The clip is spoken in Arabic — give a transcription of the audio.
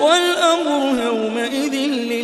والأمر يومئذ لله